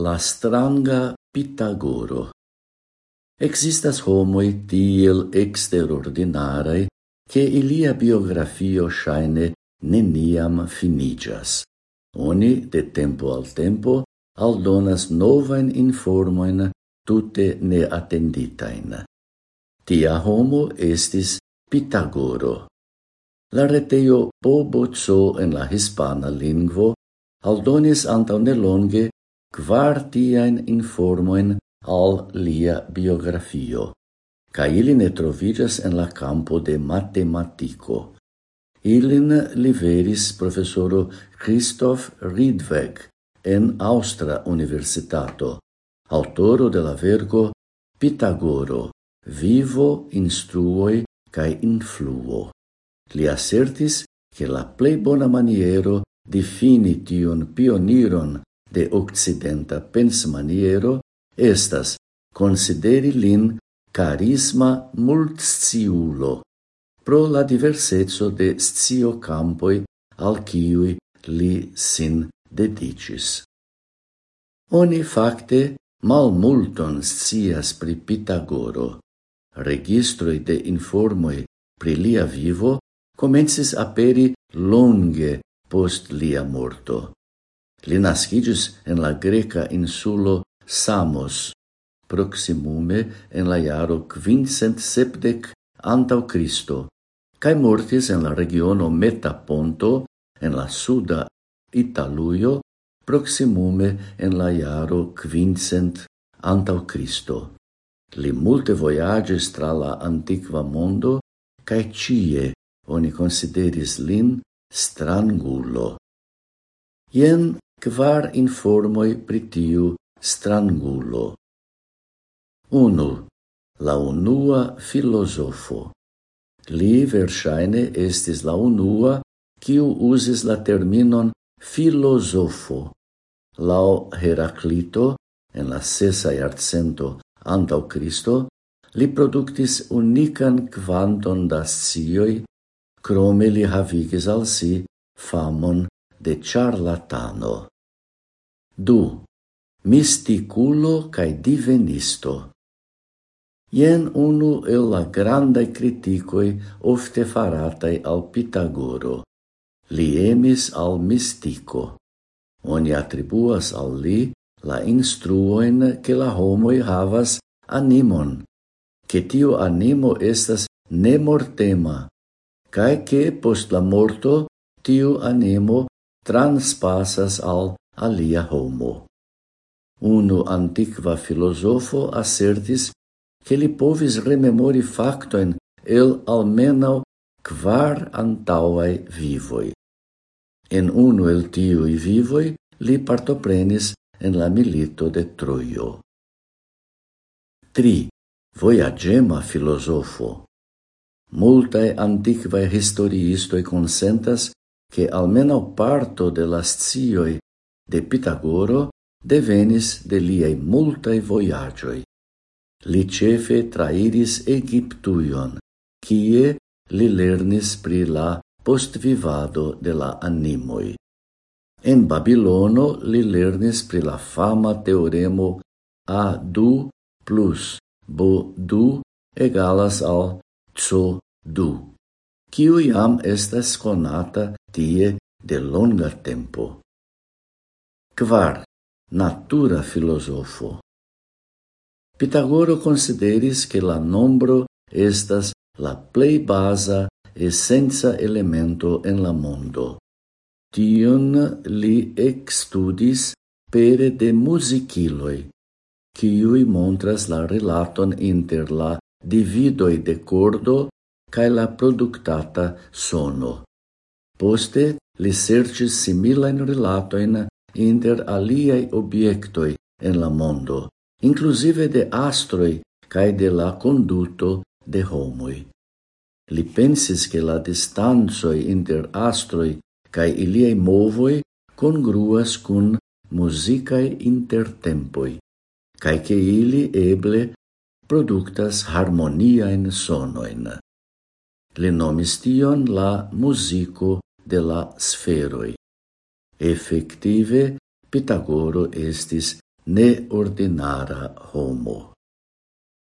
la stranga Pitagoro. Existas homoi tiel exterordinarei che ilia biografio shaine neniam finigas. Oni de tempo al tempo aldonas novain informoin tute neatenditain. Tia homo estis Pitagoro. La reteio Bobozo en la hispana lingvo aldonis antaŭ nelonge kvar tiajn informojn al lia biografio, ca ili ne en la campo de matematico. Ilin liveris professoro Christoph Riedweg en Austria Universitato, autoro de la vergo Pitagoro, vivo, instruoi cae influo. Li assertis che la plei bona maniero difini tion pioniron de occidenta pensmaniero estas consideri lin carisma multsciulo pro la diversezzo de sciocampoi al ciui li sin dedicis. Oni facte malmulton scias pri Pitagoro. Registroi de informoi pri lia vivo comences aperi longe post lia morto. Li nascidis en la greca insulo Samos, proximume en la iaro quincent sepdec antau Cristo, cae mortis en la regiono Metaponto, en la suda Italuio, proximume en la iaro quincent antau Cristo. Li multe voyages tra la antiqua mondo, cae cie oni consideris lin strangulo. Ien quar informoi pritiu strangulo. Unu, la unua filosofo. Li versaine estis la unua kiu usis la terminon filosofo. Laŭ Heraklito, en la sesa iarcento antau Cristo, li produktis unikan quanton da scioi, crome li havigis al si famon de charlatano. Du, misticulo cae divenisto. Ien unu el la grandai criticoi ofte faratai al Pitagoro. Li emis al mistico. Oni attribuas al li la instruoin che la homoi havas animon, che tiu animo estas nemortema, cae che post la morto tiu animo transpasas al alia homo. Uno antiqua filosofo assertis che li povis rememori factoen el almenau quar antauae vivoi. En uno el tiui vivoi li partoprenis en la milito de Troio. 3. Voyagema filosofo Multae antiquae historiistoi consentas che almeno parto de las scioi de Pitagoro devenis de liei multae voyagioi. Li cefe trairis Egiptuion, kie li lernis pri la postvivado de la animoi. En Babilono li lernis pri la fama teoremo A2 plus B2 egalas al CO2 kiu iam estas conata tie de longa tempo. Quar, natura filosofo. Pitagoro consideris che la nombro estas la plei basa essenza elemento en la mondo. Tion li extudis pere de musiciloi, quiui montras la relaton inter la dividoi de cordo cae la productata sono. Poste li sercis similain relatoin inter aliai obiectoi en la mondo, inclusive de astroi cae de la conduto de homoi. Li pensis che la distanzoi inter astroi cae iliei movoi congruas cun musicae intertempoi, cae che ili eble productas harmoniaen sonoin. Li nomis tion la musico de la sferoi. Effective, Pitagoro estis neordinara homo.